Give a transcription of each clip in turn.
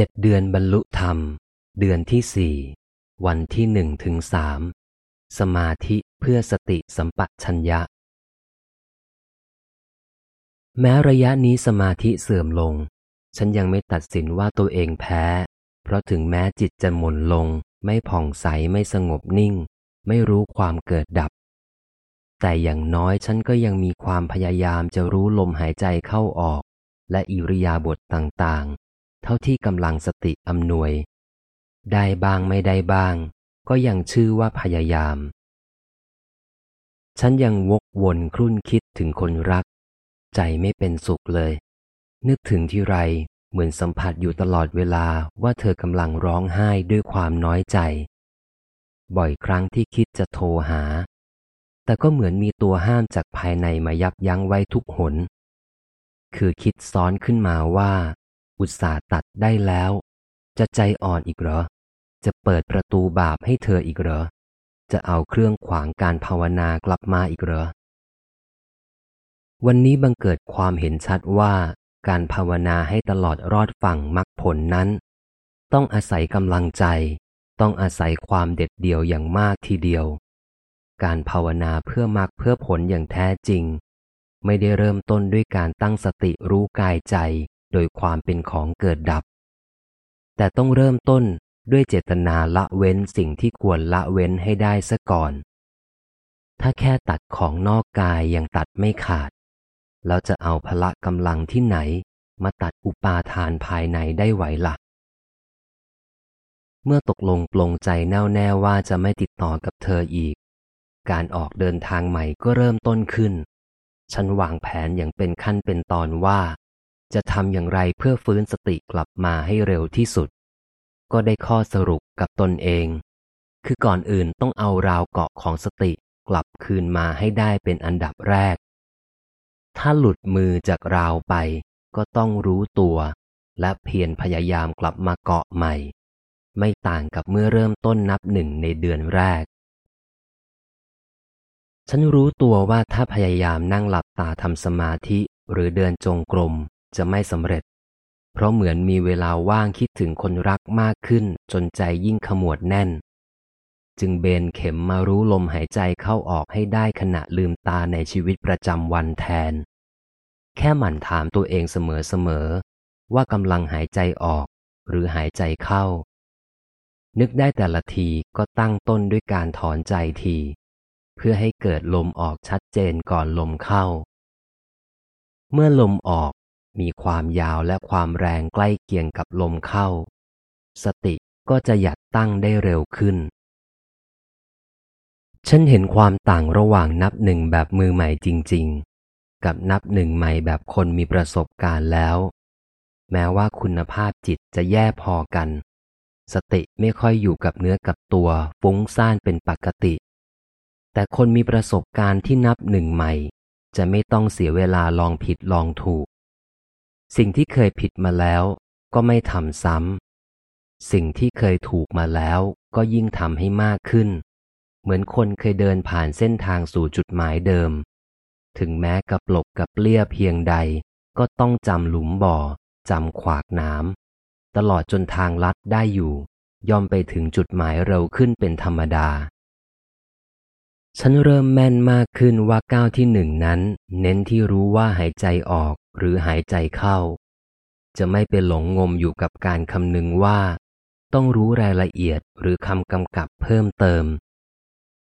เจ็ดเดือนบรรลุธรรม เดือนที่สี่วันที่หนึ่งถึงสามสมาธิเพื่อสติสัมปชัญญะ แม้ระยะนี้สมาธิเสื่อมลง ฉันยังไม่ตัดสินว่าตัวเองแพ้ เพราะถึงแม้จิตจะหม่นลง ไม่ผ่องใสไม่สงบนิ่ง ไม่รู้ความเกิดดับ แต่อย่างน้อยฉันก็ยังมีความพยายามจะรู้ลมหายใจเข้าออก และอิริยาบถต่าง เท่าที่กำลังสติอำนวย ได้บ้างไม่ได้บ้าง ก็ยังชื่อว่าพยายาม ฉันยังวกวนครุ่นคิดถึงคนรัก ใจไม่เป็นสุขเลย นึกถึงที่ไรเหมือนสัมผัสอยู่ตลอดเวลาว่าเธอกำลังร้องไห้ด้วยความน้อยใจ บ่อยครั้งที่คิดจะโทรหา แต่ก็เหมือนมีตัวห้ามจากภายในมายับยั้งไว้ทุกหน คือคิดซ้อนขึ้นมาว่า อุตส่าห์ตัดได้แล้ว จะใจอ่อนอีกเหรอ จะเปิดประตูบาปให้เธออีกเหรอ จะเอาเครื่องขวางการภาวนากลับมาอีกเหรอ วันนี้บังเกิดความเห็นชัดว่าการภาวนาให้ตลอดรอดฝั่งมรรคผลนั้น ต้องอาศัยกำลังใจ ต้องอาศัยความเด็ดเดี่ยวอย่างมากทีเดียว การภาวนาเพื่อมรรคเพื่อผลอย่างแท้จริง ไม่ได้เริ่มต้นด้วยการตั้งสติรู้กายใจ โดยความเป็นของเกิดดับ แต่ต้องเริ่มต้นด้วยเจตนาละเว้นสิ่งที่ควรละเว้นให้ได้ซะก่อน ถ้าแค่ตัดของนอกกายยังตัดไม่ขาดแล้วจะเอาพละกำลังที่ไหนมาตัดอุปาทานภายในได้ไหวละ่ะ เมื่อตกลงปลงใจแน่วแน่ว่าจะไม่ติดต่อกับเธออีก การออกเดินทางใหม่ก็เริ่มต้นขึ้น ฉันวางแผนอย่างเป็นขั้นเป็นตอนว่า จะทำอย่างไรเพื่อฟื้นสติกลับมาให้เร็วที่สุด ก็ได้ข้อสรุปกับตนเอง คือก่อนอื่นต้องเอาราวเกาะของสติกลับคืนมาให้ได้เป็นอันดับแรก ถ้าหลุดมือจากราวไป ก็ต้องรู้ตัว และเพียรพยายามกลับมาเกาะใหม่ ไม่ต่างกับเมื่อเริ่มต้นนับหนึ่งในเดือนแรก ฉันรู้ตัวว่าถ้าพยายามนั่งหลับตาทำสมาธิหรือเดินจงกรม จะไม่สำเร็จ เพราะเหมือนมีเวลาว่างคิดถึงคนรักมากขึ้นจนใจยิ่งขมวดแน่น จึงเบนเข็มมารู้ลมหายใจเข้าออกให้ได้ขณะลืมตาในชีวิตประจำวันแทน แค่หมั่นถามตัวเองเสมอๆว่ากำลังหายใจออก หรือหายใจเข้า นึกได้แต่ละทีก็ตั้งต้นด้วยการถอนใจทีเพื่อให้เกิดลมออกชัดเจนก่อนลมเข้า เมื่อลมออก มีความยาวและความแรงใกล้เคียงกับลมเข้า สติก็จะหยัดตั้งได้เร็วขึ้น ฉันเห็นความต่างระหว่างนับหนึ่งแบบมือใหม่จริง ๆ กับนับหนึ่งใหม่แบบคนมีประสบการณ์แล้ว แม้ว่าคุณภาพจิตจะแย่พอกัน สติไม่ค่อยอยู่กับเนื้อกับตัวฟุ้งซ่านเป็นปกติ แต่คนมีประสบการณ์ที่นับหนึ่งใหม่ จะไม่ต้องเสียเวลาลองผิดลองถูก สิ่งที่เคยผิดมาแล้ว ก็ไม่ทำซ้ำ สิ่งที่เคยถูกมาแล้วก็ยิ่งทำให้มากขึ้น เหมือนคนเคยเดินผ่านเส้นทางสู่จุดหมายเดิม ถึงแม้กับหลบกับเลี่ยเพียงใด ก็ต้องจำหลุมบ่อจำขวากน้ำตลอดจนทางลัดได้อยู่ ย่อมไปถึงจุดหมายเร็วขึ้นเป็นธรรมดา ฉันเริ่มแม่นมากขึ้นว่าก้าวที่หนึ่งนั้น เน้นที่รู้ว่าหายใจออกหรือหายใจเข้า จะไม่ไปหลงงมอยู่กับการคำนึงว่า ต้องรู้รายละเอียดหรือคำกำกับเพิ่มเติม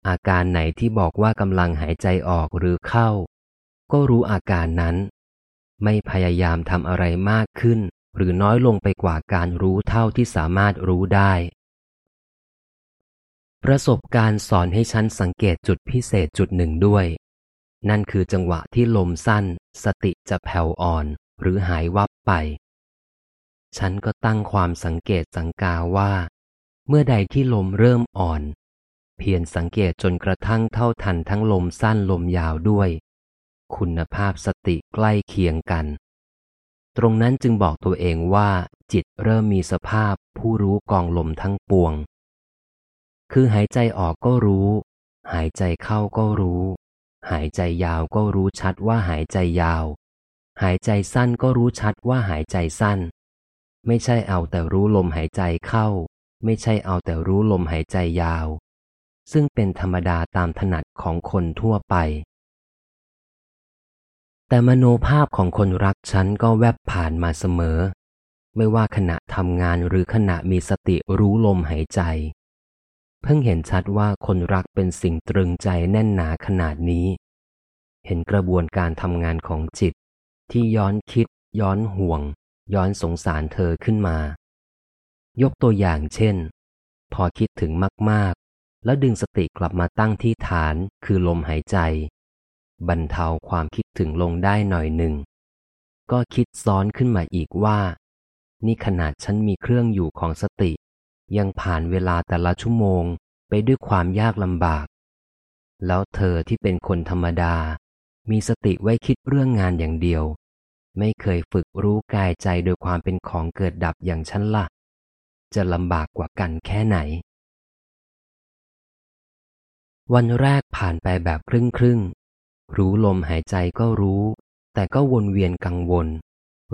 อาการไหนที่บอกว่ากำลังหายใจออกหรือเข้า ก็รู้อาการนั้น ไม่พยายามทำอะไรมากขึ้น หรือน้อยลงไปกว่าการรู้เท่าที่สามารถรู้ได้ ประสบการณ์สอนให้ฉันสังเกตจุดพิเศษจุดหนึ่งด้วย นั่นคือจังหวะที่ลมสั้น สติจะแผ่วอ่อน หรือหายวับไป ฉันก็ตั้งความสังเกตสังกาว่า เมื่อใดที่ลมเริ่มอ่อน เพียรสังเกตจนกระทั่งเท่าทันทั้งลมสั้นลมยาวด้วย คุณภาพสติใกล้เคียงกัน ตรงนั้นจึงบอกตัวเองว่า จิตเริ่มมีสภาพผู้รู้กองลมทั้งปวง คือหายใจออกก็รู้ หายใจเข้าก็รู้ หายใจยาวก็รู้ชัดว่าหายใจยาว หายใจสั้นก็รู้ชัดว่าหายใจสั้น ไม่ใช่เอาแต่รู้ลมหายใจเข้า ไม่ใช่เอาแต่รู้ลมหายใจยาว ซึ่งเป็นธรรมดาตามถนัดของคนทั่วไป แต่มโนภาพของคนรักฉันก็แวบผ่านมาเสมอ ไม่ว่าขณะทำงานหรือขณะมีสติรู้ลมหายใจ เพิ่งเห็นชัดว่าคนรักเป็นสิ่งตรึงใจแน่นหนาขนาดนี้ เห็นกระบวนการทำงานของจิต ที่ย้อนคิด ย้อนห่วง ย้อนสงสารเธอขึ้นมา ยกตัวอย่างเช่น พอคิดถึงมาก ๆ แล้วดึงสติกลับมาตั้งที่ฐานคือลมหายใจ บรรเทาความคิดถึงลงได้หน่อยหนึ่ง ก็คิดซ้อนขึ้นมาอีกว่า นี่ขนาดฉันมีเครื่องอยู่ของสติ ยังผ่านเวลาแต่ละชั่วโมงไปด้วยความยากลำบาก แล้วเธอที่เป็นคนธรรมดา มีสติไว้คิดเรื่องงานอย่างเดียว ไม่เคยฝึกรู้กายใจโดยความเป็นของเกิดดับอย่างฉันละ่ะ จะลำบากกว่ากันแค่ไหน วันแรกผ่านไปแบบครึ่งครึ่งรู้ลมหายใจก็รู้ แต่ก็วนเวียนกังวล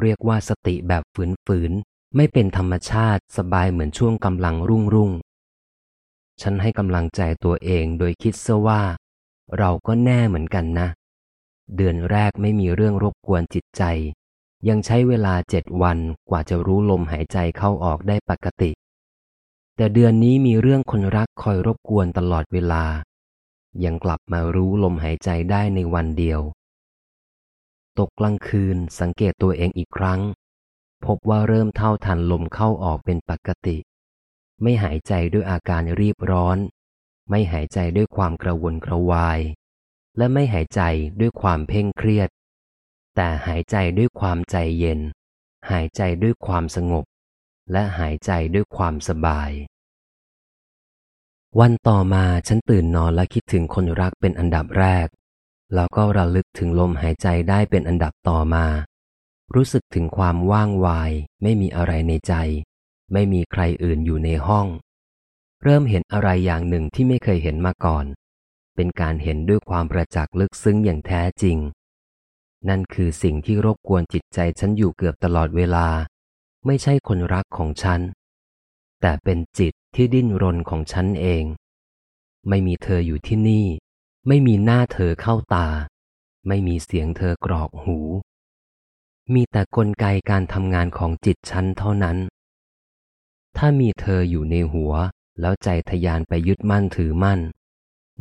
เรียกว่าสติแบบฝืนๆ ไม่เป็นธรรมชาติสบายเหมือนช่วงกำลังรุ่งรุ่ง ฉันให้กำลังใจตัวเองโดยคิดเสว่า เราก็แน่เหมือนกันนะ เดือนแรกไม่มีเรื่องรบกวนจิตใจ ยังใช้เวลาเจ็ดวันกว่าจะรู้ลมหายใจเข้าออกได้ปกติ แต่เดือนนี้มีเรื่องคนรักคอยรบกวนตลอดเวลา ยังกลับมารู้ลมหายใจได้ในวันเดียว ตกกลางคืนสังเกตตัวเองอีกครั้ง พบว่าเริ่มเท่าทันลมเข้าออกเป็นปกติ ไม่หายใจด้วยอาการรีบร้อน ไม่หายใจด้วยความกระวนกระวาย และไม่หายใจด้วยความเพ่งเครียด แต่หายใจด้วยความใจเย็น หายใจด้วยความสงบ และหายใจด้วยความสบาย วันต่อมาฉันตื่นนอนและคิดถึงคนรักเป็นอันดับแรก แล้วก็ระลึกถึงลมหายใจได้เป็นอันดับต่อมา รู้สึกถึงความว่างวาย ไม่มีอะไรในใจ ไม่มีใครอื่นอยู่ในห้อง เริ่มเห็นอะไรอย่างหนึ่งที่ไม่เคยเห็นมาก่อน เป็นการเห็นด้วยความประจักษ์ลึกซึ้งอย่างแท้จริง นั่นคือสิ่งที่รบกวนจิตใจฉันอยู่เกือบตลอดเวลา ไม่ใช่คนรักของฉัน แต่เป็นจิตที่ดิ้นรนของฉันเอง ไม่มีเธออยู่ที่นี่ ไม่มีหน้าเธอเข้าตา ไม่มีเสียงเธอกรอกหู มีแต่กลไกการทำงานของจิตฉันเท่านั้น ถ้ามีเธออยู่ในหัว แล้วใจทยานไปยึดมั่นถือมั่น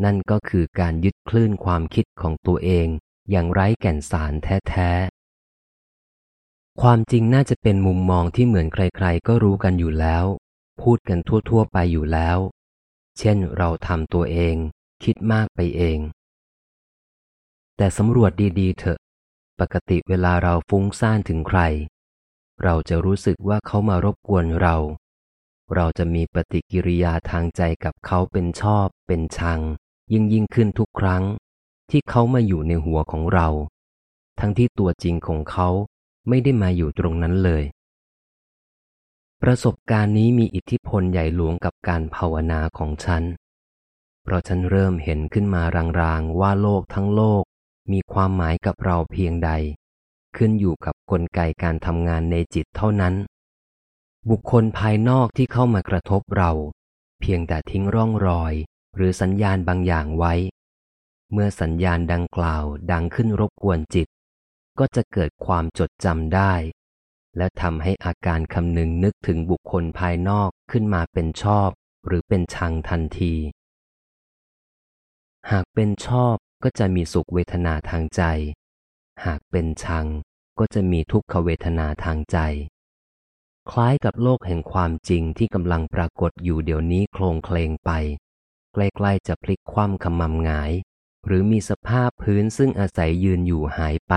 นั่นก็คือการยึดคลื่นความคิดของตัวเองอย่างไร้แก่นสารแท้ๆ ความจริงน่าจะเป็นมุมมองที่เหมือนใครๆ ก็รู้กันอยู่แล้ว พูดกันทั่วๆ ไปอยู่แล้ว เช่นเราทำตัวเอง คิดมากไปเอง แต่สำรวจดีๆ เถอะ ปกติเวลาเราฟุ้งซ่านถึงใคร เราจะรู้สึกว่าเขามารบกวนเรา เราจะมีปฏิกิริยาทางใจกับเขาเป็นชอบ เป็นชัง ยิ่งยิ่งขึ้นทุกครั้ง ที่เขามาอยู่ในหัวของเรา ทั้งที่ตัวจริงของเขาไม่ได้มาอยู่ตรงนั้นเลย ประสบการณ์นี้มีอิทธิพลใหญ่หลวงกับการภาวนาของฉัน เพราะฉันเริ่มเห็นขึ้นมารางๆว่าโลกทั้งโลก มีความหมายกับเราเพียงใด ขึ้นอยู่กับกลไกการทำงานในจิตเท่านั้น บุคคลภายนอกที่เข้ามากระทบเรา เพียงแต่ทิ้งร่องรอย หรือสัญญาณบางอย่างไว้ เมื่อสัญญาณดังกล่าวดังขึ้นรบกวนจิต ก็จะเกิดความจดจำได้ และทำให้อาการคำนึงนึกถึงบุคคลภายนอกขึ้นมาเป็นชอบ หรือเป็นชังทันทีหากเป็นชอบ ก็จะมีสุขเวทนาทางใจ หากเป็นชังก็จะมีทุกขเวทนาทางใจ คล้ายกับโลกแห่งความจริงที่กำลังปรากฏอยู่เดี๋ยวนี้โคลงเคลงไป ใกล้ๆจะพลิกคว่ำขมำหงาย หรือมีสภาพพื้นซึ่งอาศัยยืนอยู่หายไป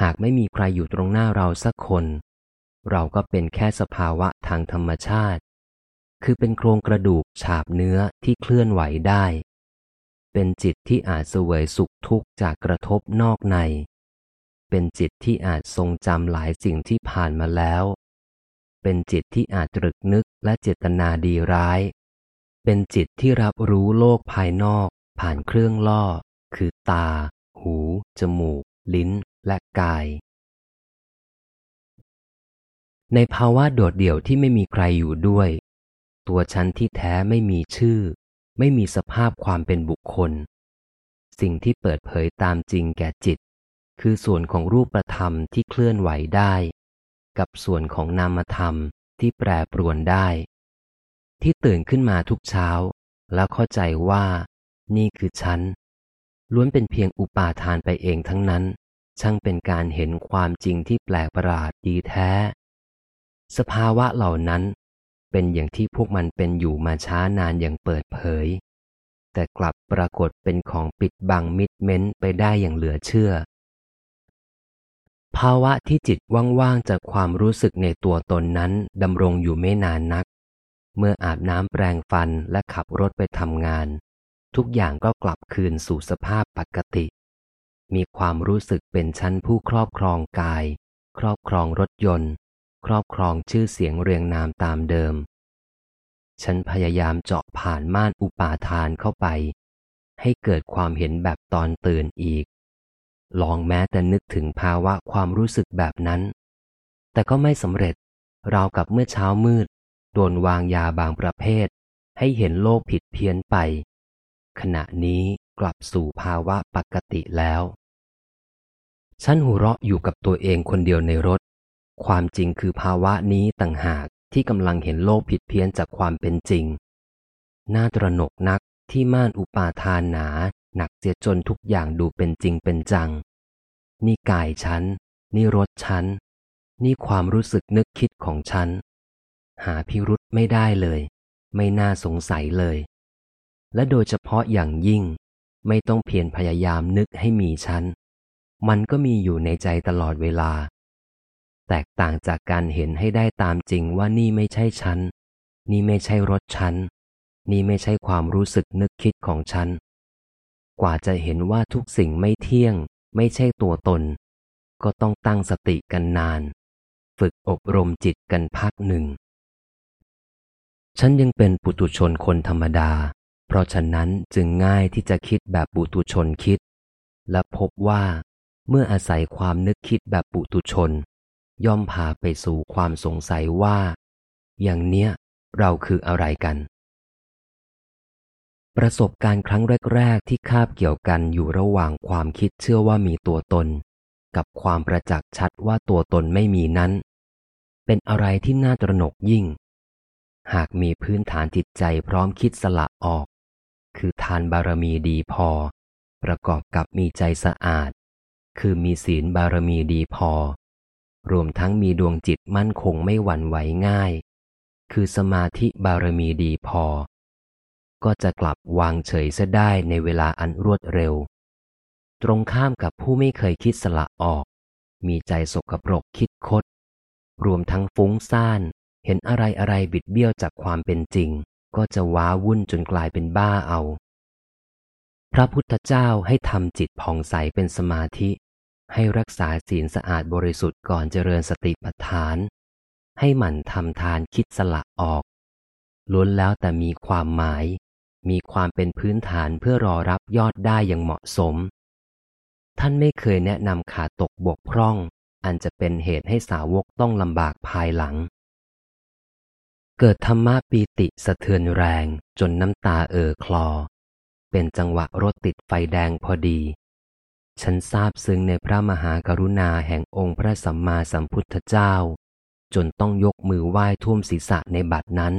หากไม่มีใครอยู่ตรงหน้าเราสักคน เราก็เป็นแค่สภาวะทางธรรมชาติ คือเป็นโครงกระดูกฉาบเนื้อที่เคลื่อนไหวได้ เป็นจิตที่อาจเสวยสุขทุกข์จากกระทบนอกใน เป็นจิตที่อาจทรงจำหลายสิ่งที่ผ่านมาแล้ว เป็นจิตที่อาจตรึกนึกและเจตนาดีร้าย เป็นจิตที่รับรู้โลกภายนอก ผ่านเครื่องล่อ คือตา หู จมูก ลิ้น และกาย ในภาวะโดดเดี่ยวที่ไม่มีใครอยู่ด้วย ตัวฉันที่แท้ไม่มีชื่อ ไม่มีสภาพความเป็นบุคคล สิ่งที่เปิดเผยตามจริงแก่จิต คือส่วนของรูปธรรมที่เคลื่อนไหวได้ กับส่วนของนามธรรมที่แปรปรวนได้ ที่ตื่นขึ้นมาทุกเช้า แล้วเข้าใจว่า นี่คือฉัน ล้วนเป็นเพียงอุปาทานไปเองทั้งนั้น ช่างเป็นการเห็นความจริงที่แปลกประหลาดดีแท้ สภาวะเหล่านั้น เป็นอย่างที่พวกมันเป็นอยู่มาช้านานอย่างเปิดเผย แต่กลับปรากฏเป็นของปิดบังมิดเม้นไปได้อย่างเหลือเชื่อ ภาวะที่จิตว่างๆจากความรู้สึกในตัวตนนั้นดำรงอยู่ไม่นานนัก เมื่ออาบน้ำแปรงฟันและขับรถไปทำงาน ทุกอย่างก็กลับคืนสู่สภาพปกติ มีความรู้สึกเป็นชั้นผู้ครอบครองกาย ครอบครองรถยนต์ ครอบครองชื่อเสียงเรียงนามตามเดิม ฉันพยายามเจาะผ่านม่านอุปาทานเข้าไป ให้เกิดความเห็นแบบตอนตื่นอีก ลองแม้แต่นึกถึงภาวะความรู้สึกแบบนั้น แต่ก็ไม่สำเร็จราวกับเมื่อเช้ามืด โดนวางยาบางประเภท ให้เห็นโลกผิดเพี้ยนไป ขณะนี้กลับสู่ภาวะปกติแล้ว ฉันหัวเราะอยู่กับตัวเองคนเดียวในรถ ความจริงคือภาวะนี้ต่างหากที่กำลังเห็นโลกผิดเพี้ยนจากความเป็นจริง น่าตระหนกนักที่ม่านอุปาทานหนา หนักเสียจนทุกอย่างดูเป็นจริงเป็นจัง นี่กายฉัน นี่รถฉัน นี่ความรู้สึกนึกคิดของฉัน หาพิรุษไม่ได้เลย ไม่น่าสงสัยเลย และโดยเฉพาะอย่างยิ่ง ไม่ต้องเพียรพยายามนึกให้มีฉัน มันก็มีอยู่ในใจตลอดเวลา แตกต่างจากการเห็นให้ได้ตามจริงว่านี่ไม่ใช่ฉัน นี่ไม่ใช่รถฉัน นี่ไม่ใช่ความรู้สึกนึกคิดของฉัน กว่าจะเห็นว่าทุกสิ่งไม่เที่ยง ไม่ใช่ตัวตน ก็ต้องตั้งสติกันนาน ฝึกอบรมจิตกันพักหนึ่ง ฉันยังเป็นปุตุชนคนธรรมดา เพราะฉะนั้นจึงง่ายที่จะคิดแบบปุตุชนคิด และพบว่าเมื่ออาศัยความนึกคิดแบบปุตุชน ย่อมพาไปสู่ความสงสัยว่า อย่างเนี้ยเราคืออะไรกัน ประสบการณ์ครั้งแรก ๆ ที่คาบเกี่ยวกันอยู่ระหว่างความคิดเชื่อว่ามีตัวตน กับความประจักษ์ชัดว่าตัวตนไม่มีนั้น เป็นอะไรที่น่าตระหนกยิ่ง หากมีพื้นฐานจิตใจพร้อมคิดสละออก คือทานบารมีดีพอ ประกอบกับมีใจสะอาด คือมีศีลบารมีดีพอ รวมทั้งมีดวงจิตมั่นคงไม่หวั่นไหวง่าย คือสมาธิบารมีดีพอ ก็จะกลับวางเฉยซะได้ในเวลาอันรวดเร็ว ตรงข้ามกับผู้ไม่เคยคิดสละออก มีใจสกปรกคิดคด รวมทั้งฟุ้งซ่าน เห็นอะไรอะไรบิดเบี้ยวจากความเป็นจริง ก็จะว้าวุ่นจนกลายเป็นบ้าเอา พระพุทธเจ้าให้ทำจิตผ่องใสเป็นสมาธิ ให้รักษาศีลสะอาดบริสุทธิ์ก่อนเจริญสติปัฏฐาน ให้หมั่นทำทานคิดสละออก ล้วนแล้วแต่มีความหมาย มีความเป็นพื้นฐานเพื่อรอรับยอดได้อย่างเหมาะสม ท่านไม่เคยแนะนำขาดตกบกพร่อง อันจะเป็นเหตุให้สาวกต้องลำบากภายหลัง เกิดธรรมะปีติสะเทือนแรงจนน้ำตาเอ่อคลอ เป็นจังหวะรถติดไฟแดงพอดี ฉันทราบซึ้งในพระมหากรุณาแห่งองค์พระสัมมาสัมพุทธเจ้า จนต้องยกมือไหว้ท่วมศีรษะในบัดนั้น